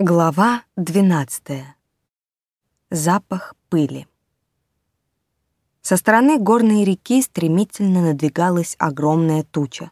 Глава 12. Запах пыли. Со стороны горной реки стремительно надвигалась огромная туча.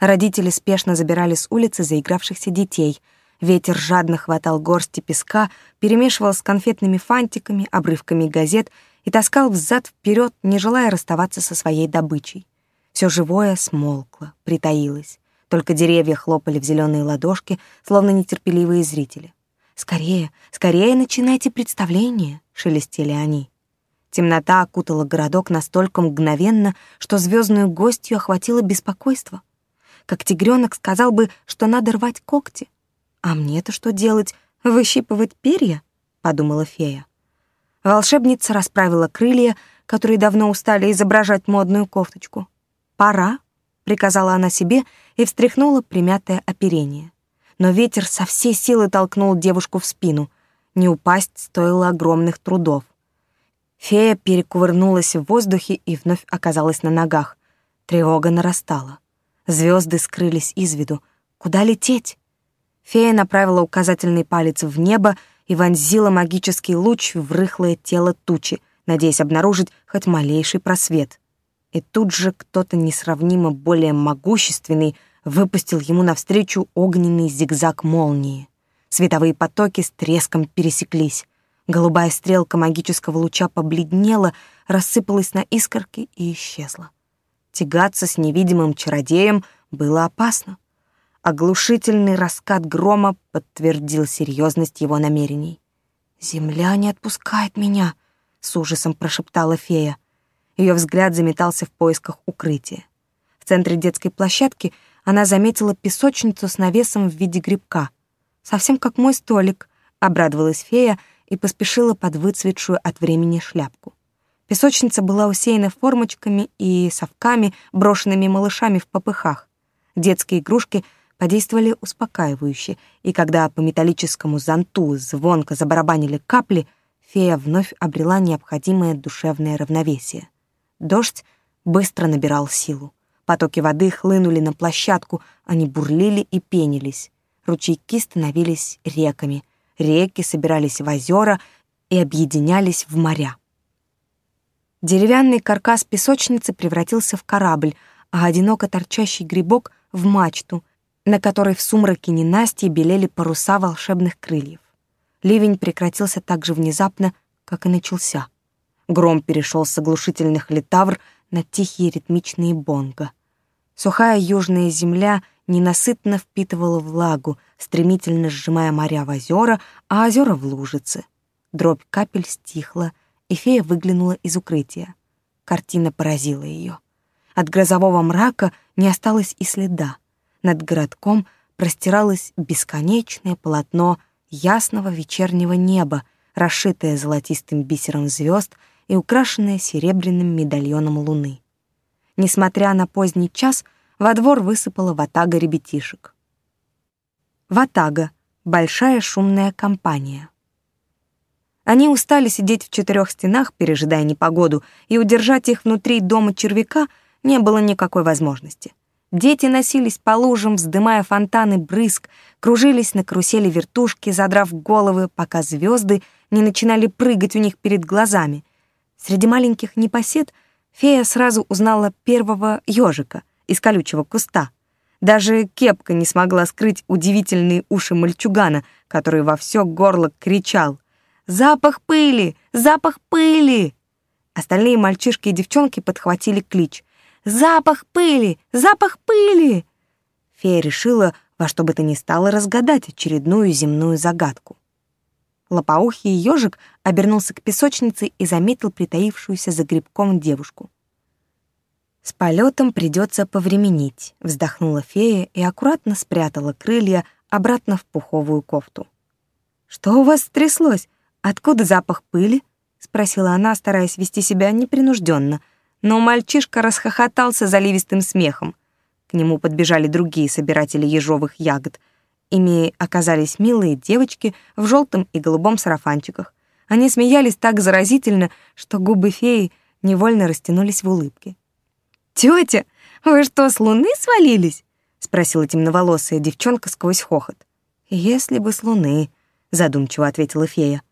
Родители спешно забирали с улицы заигравшихся детей. Ветер жадно хватал горсти песка, перемешивал с конфетными фантиками, обрывками газет и таскал взад вперед, не желая расставаться со своей добычей. Все живое смолкло, притаилось. Только деревья хлопали в зеленые ладошки, словно нетерпеливые зрители. «Скорее, скорее начинайте представление», — шелестели они. Темнота окутала городок настолько мгновенно, что звездную гостью охватило беспокойство. Как тигренок сказал бы, что надо рвать когти. «А мне-то что делать? Выщипывать перья?» — подумала фея. Волшебница расправила крылья, которые давно устали изображать модную кофточку. «Пора», — приказала она себе и встряхнула примятое оперение но ветер со всей силы толкнул девушку в спину. Не упасть стоило огромных трудов. Фея перекувырнулась в воздухе и вновь оказалась на ногах. Тревога нарастала. Звезды скрылись из виду. Куда лететь? Фея направила указательный палец в небо и вонзила магический луч в рыхлое тело тучи, надеясь обнаружить хоть малейший просвет. И тут же кто-то несравнимо более могущественный выпустил ему навстречу огненный зигзаг молнии. Световые потоки с треском пересеклись. Голубая стрелка магического луча побледнела, рассыпалась на искорки и исчезла. Тягаться с невидимым чародеем было опасно. Оглушительный раскат грома подтвердил серьезность его намерений. «Земля не отпускает меня», — с ужасом прошептала фея. Ее взгляд заметался в поисках укрытия. В центре детской площадки — она заметила песочницу с навесом в виде грибка. «Совсем как мой столик», — обрадовалась фея и поспешила под выцветшую от времени шляпку. Песочница была усеяна формочками и совками, брошенными малышами в попыхах. Детские игрушки подействовали успокаивающе, и когда по металлическому зонту звонко забарабанили капли, фея вновь обрела необходимое душевное равновесие. Дождь быстро набирал силу. Потоки воды хлынули на площадку, они бурлили и пенились. Ручейки становились реками, реки собирались в озера и объединялись в моря. Деревянный каркас песочницы превратился в корабль, а одиноко торчащий грибок — в мачту, на которой в сумраке ненастья белели паруса волшебных крыльев. Ливень прекратился так же внезапно, как и начался. Гром перешел с оглушительных литавр на тихие ритмичные бонго. Сухая южная земля ненасытно впитывала влагу, стремительно сжимая моря в озера, а озера в лужицы. Дробь капель стихла, и фея выглянула из укрытия. Картина поразила ее. От грозового мрака не осталось и следа. Над городком простиралось бесконечное полотно ясного вечернего неба, расшитое золотистым бисером звезд и украшенное серебряным медальоном луны. Несмотря на поздний час, во двор высыпала ватага ребятишек. Ватага — большая шумная компания. Они устали сидеть в четырех стенах, пережидая непогоду, и удержать их внутри дома червяка не было никакой возможности. Дети носились по лужам, вздымая фонтаны брызг, кружились на карусели вертушки, задрав головы, пока звезды не начинали прыгать у них перед глазами. Среди маленьких непосед — Фея сразу узнала первого ежика из колючего куста. Даже кепка не смогла скрыть удивительные уши мальчугана, который во все горло кричал «Запах пыли! Запах пыли!» Остальные мальчишки и девчонки подхватили клич «Запах пыли! Запах пыли!» Фея решила во что бы то ни стало разгадать очередную земную загадку. Лопоухий ежик обернулся к песочнице и заметил притаившуюся за грибком девушку. «С полетом придется повременить», — вздохнула фея и аккуратно спрятала крылья обратно в пуховую кофту. «Что у вас стряслось? Откуда запах пыли?» — спросила она, стараясь вести себя непринужденно, но мальчишка расхохотался заливистым смехом. К нему подбежали другие собиратели ежовых ягод — Ими оказались милые девочки в желтом и голубом сарафанчиках. Они смеялись так заразительно, что губы феи невольно растянулись в улыбке. «Тётя, вы что, с луны свалились?» — спросила темноволосая девчонка сквозь хохот. «Если бы с луны», задумчиво ответила фея.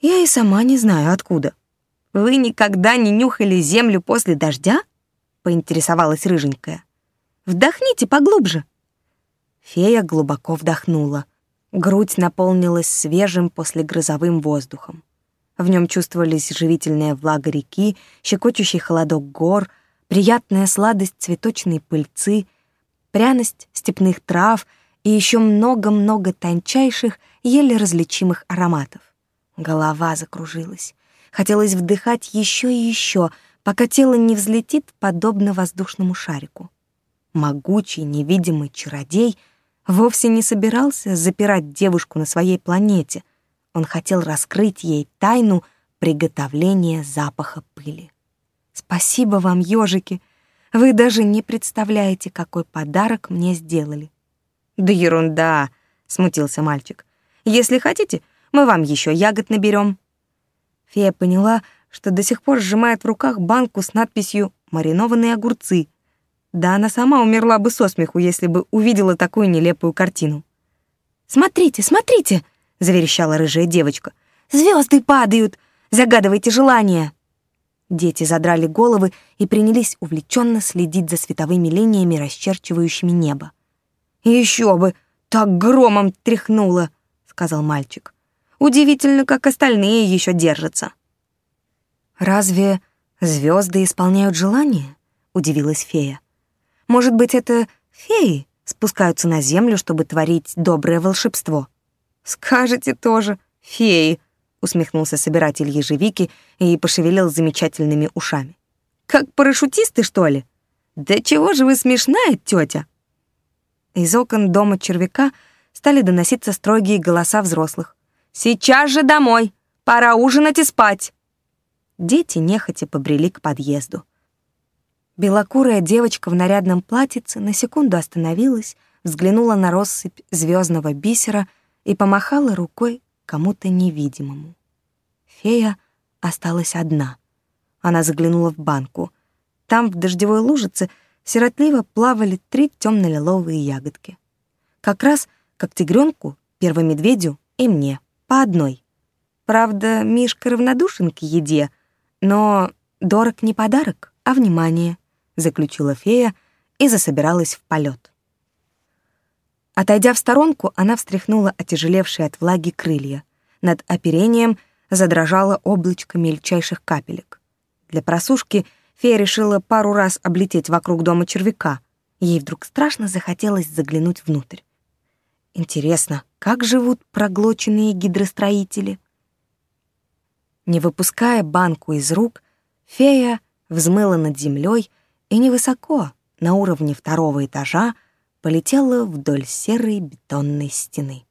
Я и сама не знаю, откуда. Вы никогда не нюхали землю после дождя? поинтересовалась рыженькая. Вдохните поглубже. Фея глубоко вдохнула. Грудь наполнилась свежим послегрозовым воздухом. В нем чувствовались живительная влага реки, щекочущий холодок гор, приятная сладость цветочной пыльцы, пряность степных трав и еще много-много тончайших, еле различимых ароматов. Голова закружилась. Хотелось вдыхать еще и еще, пока тело не взлетит подобно воздушному шарику. Могучий невидимый чародей вовсе не собирался запирать девушку на своей планете. Он хотел раскрыть ей тайну приготовления запаха пыли. Спасибо вам, ежики. Вы даже не представляете, какой подарок мне сделали. Да ерунда, смутился мальчик. Если хотите, мы вам еще ягод наберем. Фея поняла, что до сих пор сжимает в руках банку с надписью «Маринованные огурцы». Да она сама умерла бы со смеху, если бы увидела такую нелепую картину. «Смотрите, смотрите!» — заверещала рыжая девочка. «Звезды падают! Загадывайте желание!» Дети задрали головы и принялись увлеченно следить за световыми линиями, расчерчивающими небо. «Еще бы! Так громом тряхнуло!» — сказал мальчик. «Удивительно, как остальные еще держатся». «Разве звезды исполняют желания?» — удивилась фея. «Может быть, это феи спускаются на землю, чтобы творить доброе волшебство?» «Скажете тоже, феи!» — усмехнулся собиратель ежевики и пошевелил замечательными ушами. «Как парашютисты, что ли? Да чего же вы смешная, тетя?» Из окон дома червяка стали доноситься строгие голоса взрослых. «Сейчас же домой! Пора ужинать и спать!» Дети нехотя побрели к подъезду. Белокурая девочка в нарядном платьице на секунду остановилась, взглянула на россыпь звездного бисера и помахала рукой кому-то невидимому. Фея осталась одна. Она заглянула в банку. Там, в дождевой лужице, сиротливо плавали три темно-лиловые ягодки. Как раз как тигренку, первомедведю и мне, по одной. Правда, Мишка равнодушен к еде, но дорог не подарок, а внимание, заключила фея и засобиралась в полет. Отойдя в сторонку, она встряхнула отяжелевшие от влаги крылья. Над оперением задрожало облачко мельчайших капелек. Для просушки фея решила пару раз облететь вокруг дома червяка. Ей вдруг страшно захотелось заглянуть внутрь. Интересно, как живут проглоченные гидростроители? Не выпуская банку из рук, фея взмыла над землей и невысоко, на уровне второго этажа, полетела вдоль серой бетонной стены.